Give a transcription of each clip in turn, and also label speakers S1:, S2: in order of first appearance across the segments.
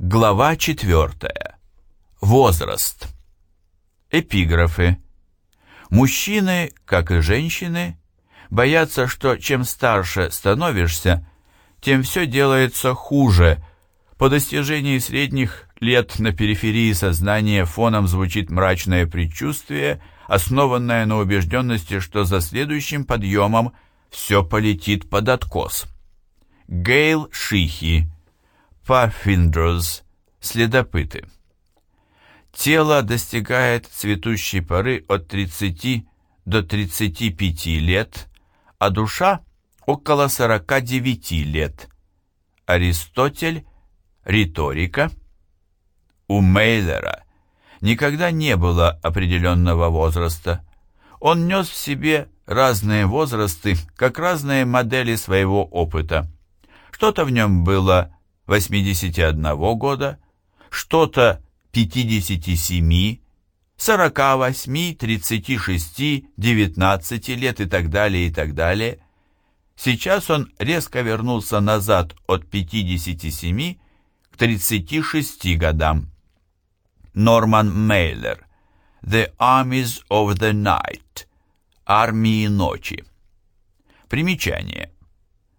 S1: Глава 4. Возраст. Эпиграфы. Мужчины, как и женщины, боятся, что чем старше становишься, тем все делается хуже. По достижении средних лет на периферии сознания фоном звучит мрачное предчувствие, основанное на убежденности, что за следующим подъемом все полетит под откос. Гейл Шихи Pathfinders, следопыты. Тело достигает цветущей поры от 30 до 35 лет, а душа около 49 лет. Аристотель, риторика. У Мейлера никогда не было определенного возраста. Он нес в себе разные возрасты, как разные модели своего опыта. Что-то в нем было 81 года, что-то 57, 48, 36, 19 лет и так далее, и так далее. Сейчас он резко вернулся назад от 57 к 36 годам. Норман Мейлер The Armies of the Night Армии ночи Примечание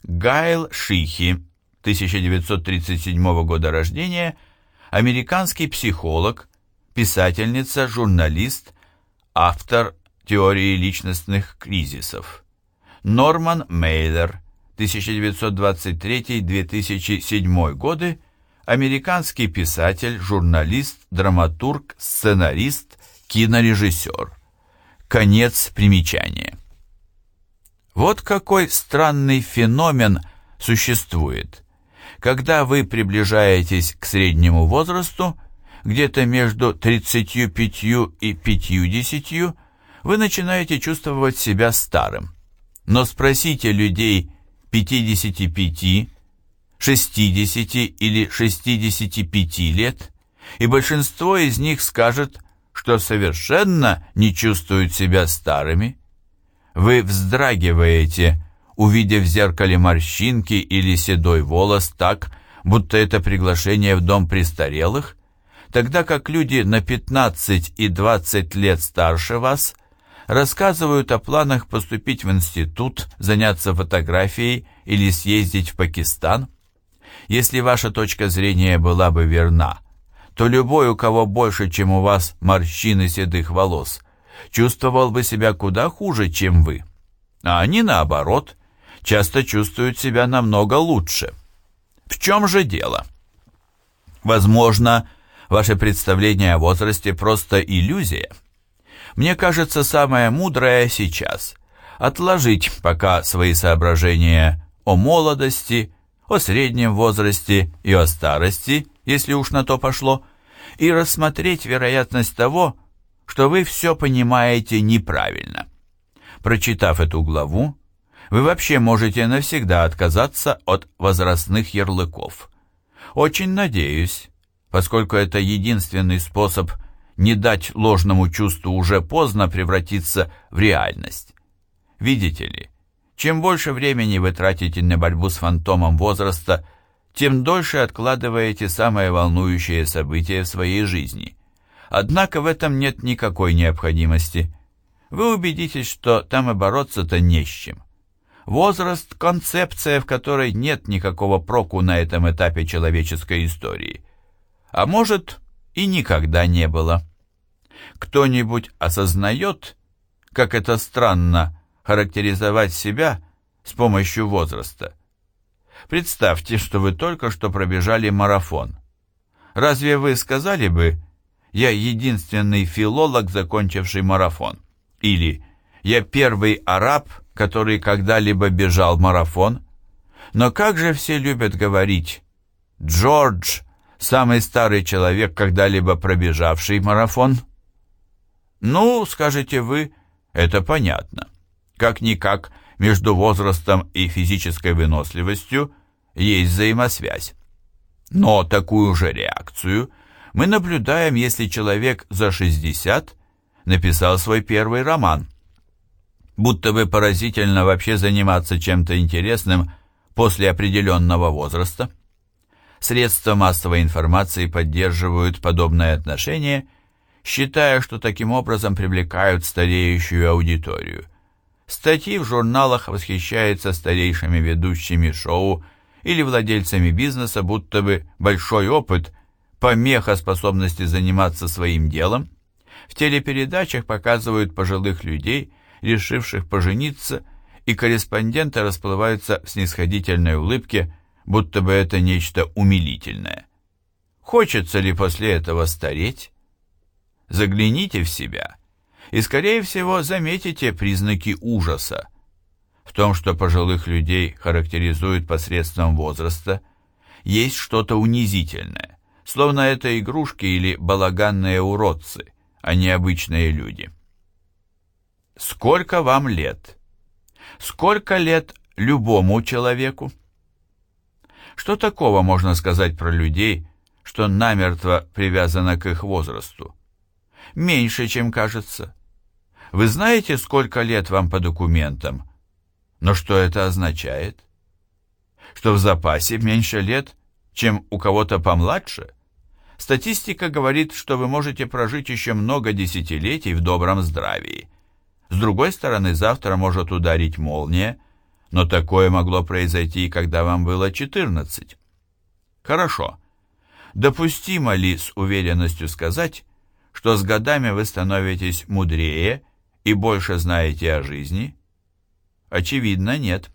S1: Гайл Шихи 1937 года рождения, американский психолог, писательница, журналист, автор теории личностных кризисов. Норман Мейлер, 1923-2007 годы, американский писатель, журналист, драматург, сценарист, кинорежиссер. Конец примечания. Вот какой странный феномен существует – когда вы приближаетесь к среднему возрасту, где-то между 35 и 50, вы начинаете чувствовать себя старым. Но спросите людей 55, 60 или 65 лет, и большинство из них скажет, что совершенно не чувствуют себя старыми. Вы вздрагиваете, увидев в зеркале морщинки или седой волос так, будто это приглашение в дом престарелых, тогда как люди на 15 и 20 лет старше вас рассказывают о планах поступить в институт, заняться фотографией или съездить в Пакистан. Если ваша точка зрения была бы верна, то любой, у кого больше, чем у вас морщины седых волос, чувствовал бы себя куда хуже, чем вы. А они, наоборот, часто чувствуют себя намного лучше. В чем же дело? Возможно, ваше представление о возрасте просто иллюзия. Мне кажется, самое мудрое сейчас – отложить пока свои соображения о молодости, о среднем возрасте и о старости, если уж на то пошло, и рассмотреть вероятность того, что вы все понимаете неправильно. Прочитав эту главу, вы вообще можете навсегда отказаться от возрастных ярлыков. Очень надеюсь, поскольку это единственный способ не дать ложному чувству уже поздно превратиться в реальность. Видите ли, чем больше времени вы тратите на борьбу с фантомом возраста, тем дольше откладываете самое волнующее событие в своей жизни. Однако в этом нет никакой необходимости. Вы убедитесь, что там и бороться-то не с чем. Возраст – концепция, в которой нет никакого проку на этом этапе человеческой истории. А может, и никогда не было. Кто-нибудь осознает, как это странно характеризовать себя с помощью возраста? Представьте, что вы только что пробежали марафон. Разве вы сказали бы «Я единственный филолог, закончивший марафон» или «Я первый араб, который когда-либо бежал марафон. Но как же все любят говорить «Джордж, самый старый человек, когда-либо пробежавший марафон». Ну, скажете вы, это понятно. Как-никак между возрастом и физической выносливостью есть взаимосвязь. Но такую же реакцию мы наблюдаем, если человек за 60 написал свой первый роман – будто бы поразительно вообще заниматься чем-то интересным после определенного возраста. Средства массовой информации поддерживают подобное отношение, считая, что таким образом привлекают стареющую аудиторию. Статьи в журналах восхищаются старейшими ведущими шоу или владельцами бизнеса, будто бы большой опыт – помеха способности заниматься своим делом. В телепередачах показывают пожилых людей, решивших пожениться, и корреспонденты расплываются в снисходительной улыбке, будто бы это нечто умилительное. Хочется ли после этого стареть? Загляните в себя, и, скорее всего, заметите признаки ужаса. В том, что пожилых людей характеризуют посредством возраста, есть что-то унизительное, словно это игрушки или балаганные уродцы, а не обычные люди. Сколько вам лет? Сколько лет любому человеку? Что такого можно сказать про людей, что намертво привязано к их возрасту? Меньше, чем кажется. Вы знаете, сколько лет вам по документам? Но что это означает? Что в запасе меньше лет, чем у кого-то помладше? Статистика говорит, что вы можете прожить еще много десятилетий в добром здравии. С другой стороны, завтра может ударить молния, но такое могло произойти, когда вам было 14. Хорошо. Допустимо ли с уверенностью сказать, что с годами вы становитесь мудрее и больше знаете о жизни? Очевидно, нет.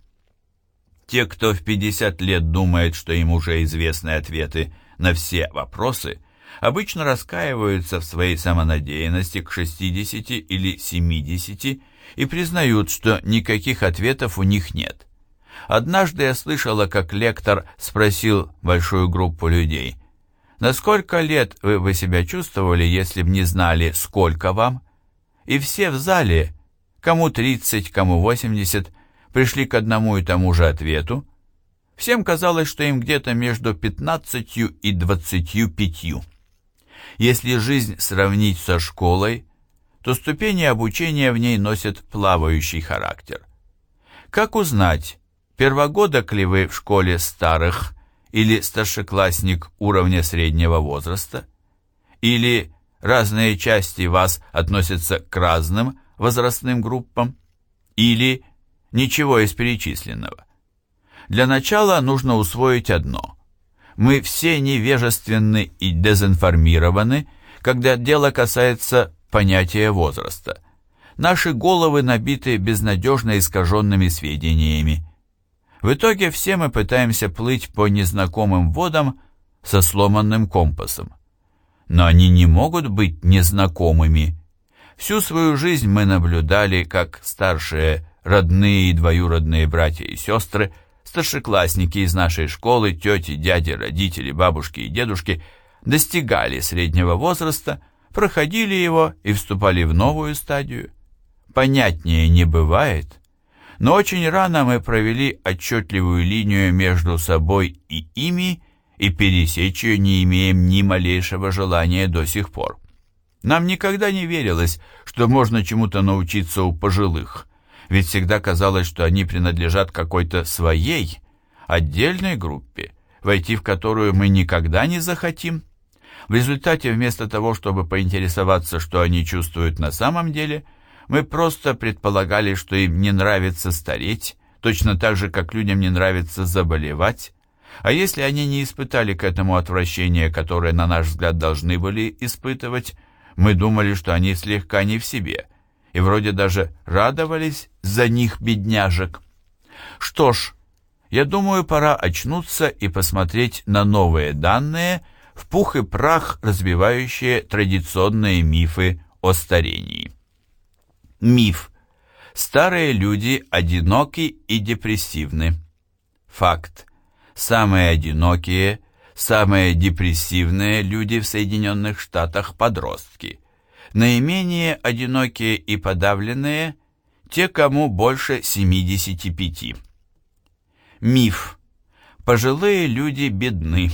S1: Те, кто в 50 лет думает, что им уже известны ответы на все вопросы, обычно раскаиваются в своей самонадеянности к 60 или 70 и признают, что никаких ответов у них нет. Однажды я слышала, как лектор спросил большую группу людей, «Насколько лет вы бы себя чувствовали, если бы не знали, сколько вам?» И все в зале, кому 30, кому 80, пришли к одному и тому же ответу. Всем казалось, что им где-то между 15 и 25. Если жизнь сравнить со школой, то ступени обучения в ней носят плавающий характер. Как узнать, первогодок ли вы в школе старых или старшеклассник уровня среднего возраста? Или разные части вас относятся к разным возрастным группам? Или ничего из перечисленного? Для начала нужно усвоить одно. Мы все невежественны и дезинформированы, когда дело касается понятия возраста. Наши головы набиты безнадежно искаженными сведениями. В итоге все мы пытаемся плыть по незнакомым водам со сломанным компасом. Но они не могут быть незнакомыми. Всю свою жизнь мы наблюдали, как старшие родные и двоюродные братья и сестры – Старшеклассники из нашей школы, тети, дяди, родители, бабушки и дедушки достигали среднего возраста, проходили его и вступали в новую стадию. Понятнее не бывает, но очень рано мы провели отчетливую линию между собой и ими, и пересечь ее не имеем ни малейшего желания до сих пор. Нам никогда не верилось, что можно чему-то научиться у пожилых – ведь всегда казалось, что они принадлежат какой-то своей, отдельной группе, войти в которую мы никогда не захотим. В результате, вместо того, чтобы поинтересоваться, что они чувствуют на самом деле, мы просто предполагали, что им не нравится стареть, точно так же, как людям не нравится заболевать. А если они не испытали к этому отвращения, которое, на наш взгляд, должны были испытывать, мы думали, что они слегка не в себе – и вроде даже радовались за них, бедняжек. Что ж, я думаю, пора очнуться и посмотреть на новые данные, в пух и прах разбивающие традиционные мифы о старении. Миф. Старые люди одиноки и депрессивны. Факт. Самые одинокие, самые депрессивные люди в Соединенных Штатах – подростки – Наименее одинокие и подавленные – те, кому больше 75. Миф. Пожилые люди бедны.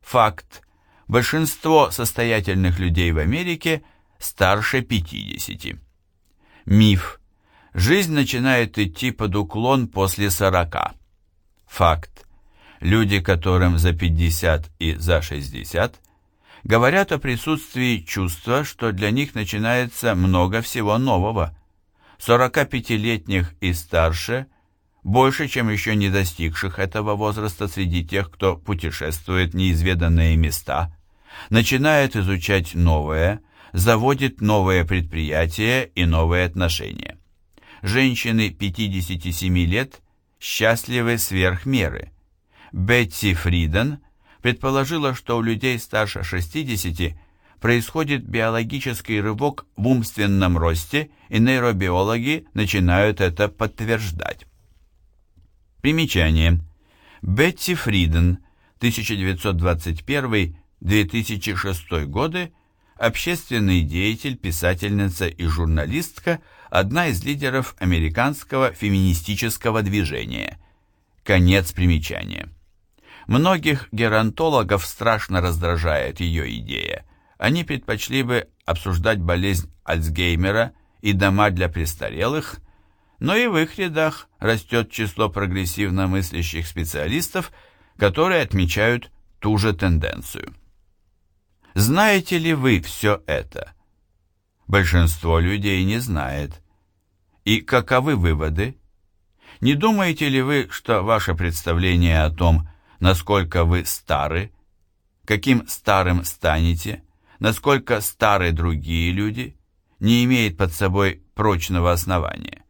S1: Факт. Большинство состоятельных людей в Америке старше 50. Миф. Жизнь начинает идти под уклон после 40. Факт. Люди, которым за 50 и за 60, говорят о присутствии чувства, что для них начинается много всего нового. 45-летних и старше больше, чем еще не достигших этого возраста среди тех, кто путешествует неизведанные места, начинает изучать новое, заводит новые предприятия и новые отношения. Женщины 57 лет счастливы сверх меры. Бетти Фриден предположила, что у людей старше 60 происходит биологический рывок в умственном росте, и нейробиологи начинают это подтверждать. Примечание. Бетти Фриден, 1921-2006 годы, общественный деятель, писательница и журналистка, одна из лидеров американского феминистического движения. Конец примечания. Многих геронтологов страшно раздражает ее идея. Они предпочли бы обсуждать болезнь Альцгеймера и дома для престарелых, но и в их рядах растет число прогрессивно мыслящих специалистов, которые отмечают ту же тенденцию. Знаете ли вы все это? Большинство людей не знает. И каковы выводы? Не думаете ли вы, что ваше представление о том, насколько вы стары, каким старым станете, насколько стары другие люди, не имеет под собой прочного основания.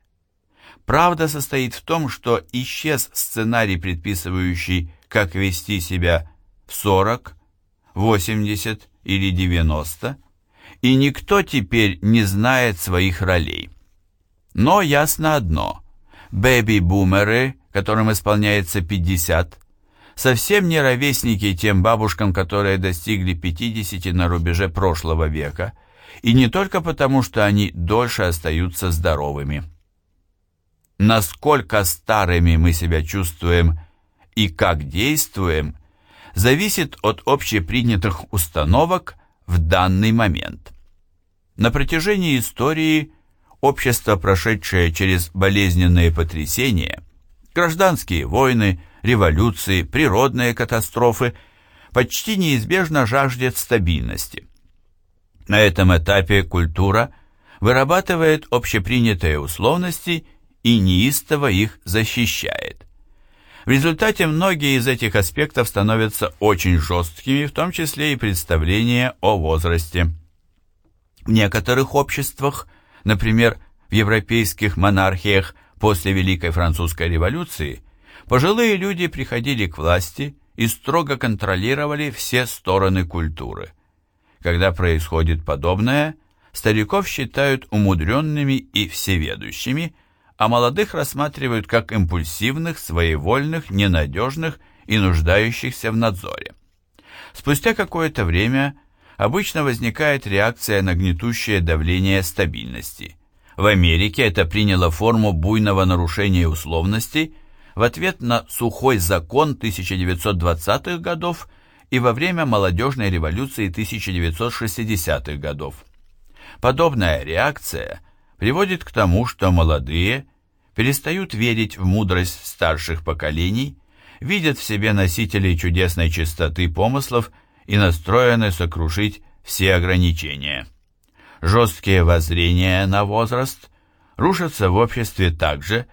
S1: Правда состоит в том, что исчез сценарий, предписывающий, как вести себя в 40, 80 или 90, и никто теперь не знает своих ролей. Но ясно одно – бэби-бумеры, которым исполняется 50, совсем не ровесники тем бабушкам, которые достигли 50 на рубеже прошлого века, и не только потому, что они дольше остаются здоровыми. Насколько старыми мы себя чувствуем и как действуем, зависит от общепринятых установок в данный момент. На протяжении истории общество, прошедшее через болезненные потрясения, гражданские войны, революции, природные катастрофы, почти неизбежно жаждет стабильности. На этом этапе культура вырабатывает общепринятые условности и неистово их защищает. В результате многие из этих аспектов становятся очень жесткими, в том числе и представления о возрасте. В некоторых обществах, например, в европейских монархиях после Великой Французской революции, Пожилые люди приходили к власти и строго контролировали все стороны культуры. Когда происходит подобное, стариков считают умудренными и всеведущими, а молодых рассматривают как импульсивных, своевольных, ненадежных и нуждающихся в надзоре. Спустя какое-то время обычно возникает реакция на гнетущее давление стабильности. В Америке это приняло форму буйного нарушения условностей – в ответ на сухой закон 1920-х годов и во время молодежной революции 1960-х годов. Подобная реакция приводит к тому, что молодые перестают верить в мудрость старших поколений, видят в себе носителей чудесной чистоты помыслов и настроены сокрушить все ограничения. Жесткие воззрения на возраст рушатся в обществе так же,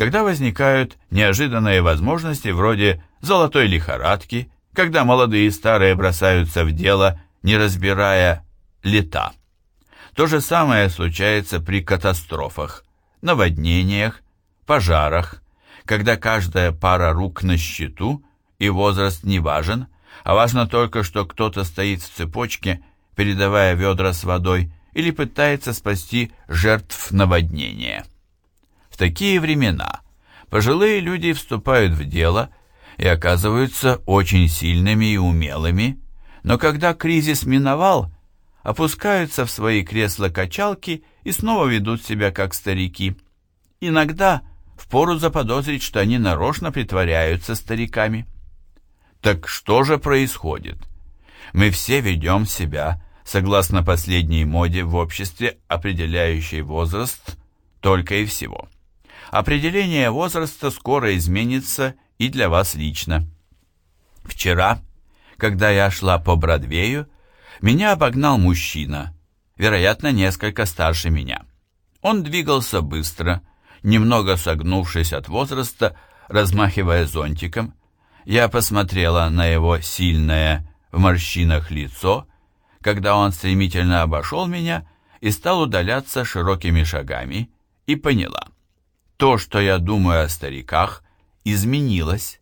S1: когда возникают неожиданные возможности вроде золотой лихорадки, когда молодые и старые бросаются в дело, не разбирая лета. То же самое случается при катастрофах, наводнениях, пожарах, когда каждая пара рук на счету и возраст не важен, а важно только, что кто-то стоит в цепочке, передавая ведра с водой, или пытается спасти жертв наводнения такие времена пожилые люди вступают в дело и оказываются очень сильными и умелыми, но когда кризис миновал, опускаются в свои кресла-качалки и снова ведут себя как старики. Иногда впору заподозрить, что они нарочно притворяются стариками. Так что же происходит? Мы все ведем себя согласно последней моде в обществе, определяющей возраст только и всего. Определение возраста скоро изменится и для вас лично. Вчера, когда я шла по Бродвею, меня обогнал мужчина, вероятно, несколько старше меня. Он двигался быстро, немного согнувшись от возраста, размахивая зонтиком. Я посмотрела на его сильное в морщинах лицо, когда он стремительно обошел меня и стал удаляться широкими шагами, и поняла. То, что я думаю о стариках, изменилось.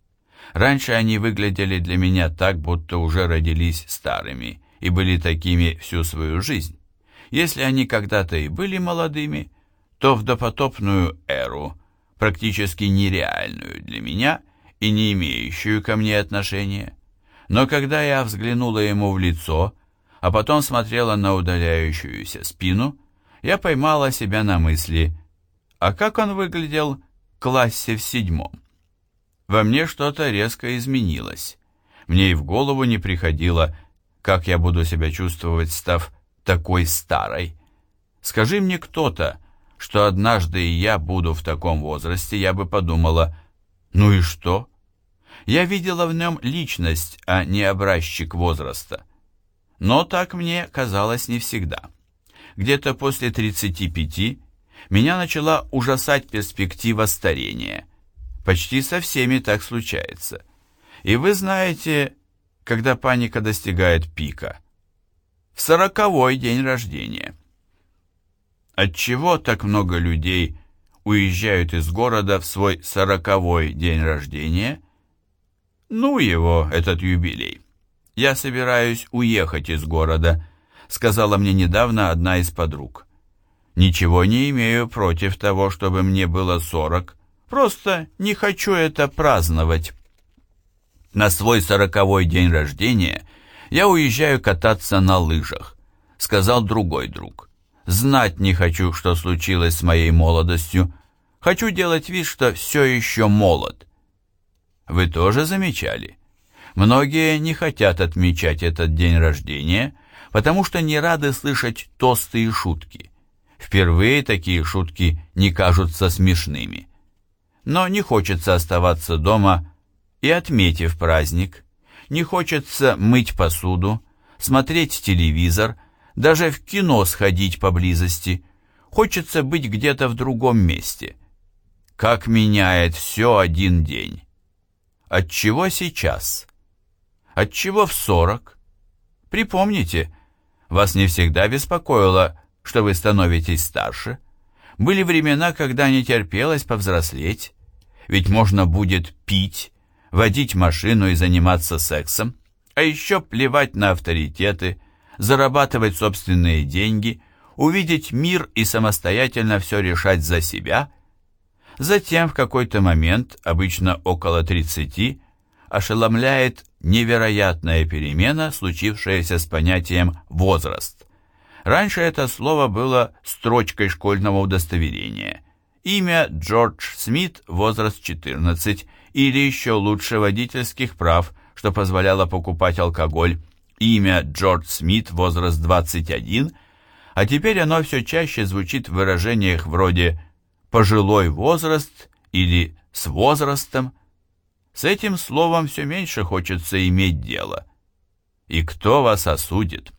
S1: Раньше они выглядели для меня так, будто уже родились старыми и были такими всю свою жизнь. Если они когда-то и были молодыми, то в допотопную эру, практически нереальную для меня и не имеющую ко мне отношения. Но когда я взглянула ему в лицо, а потом смотрела на удаляющуюся спину, я поймала себя на мысли, а как он выглядел в классе в седьмом? Во мне что-то резко изменилось. Мне и в голову не приходило, как я буду себя чувствовать, став такой старой. Скажи мне кто-то, что однажды и я буду в таком возрасте, я бы подумала, ну и что? Я видела в нем личность, а не образчик возраста. Но так мне казалось не всегда. Где-то после 35 меня начала ужасать перспектива старения. Почти со всеми так случается. И вы знаете, когда паника достигает пика. В сороковой день рождения. Отчего так много людей уезжают из города в свой сороковой день рождения? Ну его, этот юбилей. Я собираюсь уехать из города, сказала мне недавно одна из подруг. Ничего не имею против того, чтобы мне было сорок, просто не хочу это праздновать. На свой сороковой день рождения я уезжаю кататься на лыжах, сказал другой друг. Знать не хочу, что случилось с моей молодостью. Хочу делать вид, что все еще молод. Вы тоже замечали? Многие не хотят отмечать этот день рождения, потому что не рады слышать тосты и шутки. Впервые такие шутки не кажутся смешными. Но не хочется оставаться дома и отметив праздник. Не хочется мыть посуду, смотреть телевизор, даже в кино сходить поблизости. Хочется быть где-то в другом месте. Как меняет все один день. Отчего сейчас? Отчего в сорок? Припомните, вас не всегда беспокоило, что вы становитесь старше. Были времена, когда не терпелось повзрослеть, ведь можно будет пить, водить машину и заниматься сексом, а еще плевать на авторитеты, зарабатывать собственные деньги, увидеть мир и самостоятельно все решать за себя. Затем в какой-то момент, обычно около 30, ошеломляет невероятная перемена, случившаяся с понятием «возраст». Раньше это слово было строчкой школьного удостоверения. Имя Джордж Смит, возраст 14, или еще лучше водительских прав, что позволяло покупать алкоголь. Имя Джордж Смит, возраст 21, а теперь оно все чаще звучит в выражениях вроде «пожилой возраст» или «с возрастом», с этим словом все меньше хочется иметь дело. И кто вас осудит?